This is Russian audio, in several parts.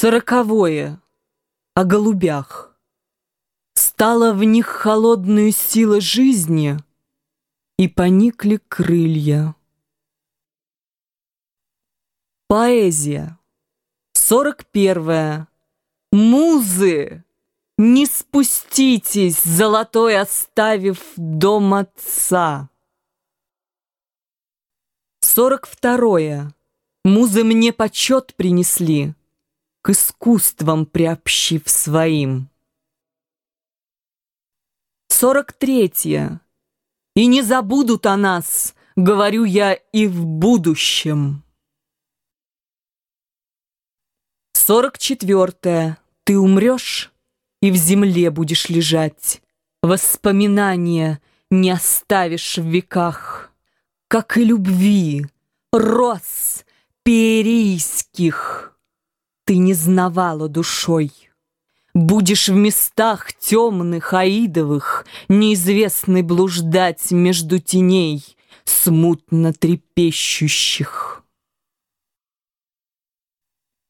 Сороковое. О голубях. Стала в них холодную сила жизни, И поникли крылья. Поэзия. Сорок первое. Музы! Не спуститесь, золотой оставив дом отца. Сорок второе. Музы мне почет принесли к искусствам приобщив своим. Сорок третье. И не забудут о нас, говорю я, и в будущем. Сорок четвертое. Ты умрешь и в земле будешь лежать. Воспоминания не оставишь в веках, как и любви, роз перийских ты не знавала душой. Будешь в местах темных, аидовых, Неизвестный блуждать между теней, Смутно трепещущих.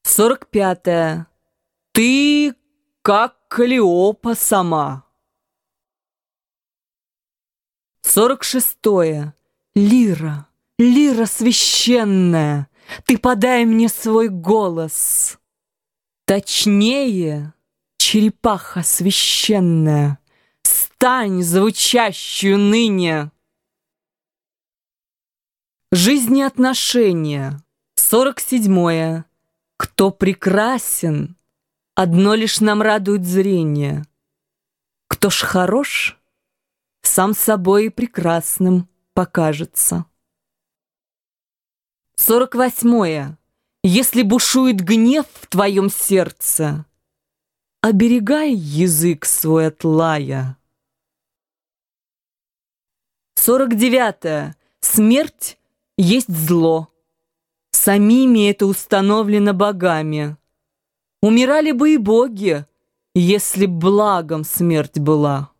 Сорок пятое. Ты как Калиопа сама. Сорок шестое. Лира, лира священная, Ты подай мне свой голос. Точнее, черепаха священная, Стань, звучащую ныне. Жизнеотношения. Сорок седьмое. Кто прекрасен, Одно лишь нам радует зрение. Кто ж хорош, Сам собой прекрасным покажется. Сорок восьмое. Если бушует гнев в твоем сердце, Оберегай язык свой от лая. Сорок девятое. Смерть есть зло. Самими это установлено богами. Умирали бы и боги, если благом смерть была.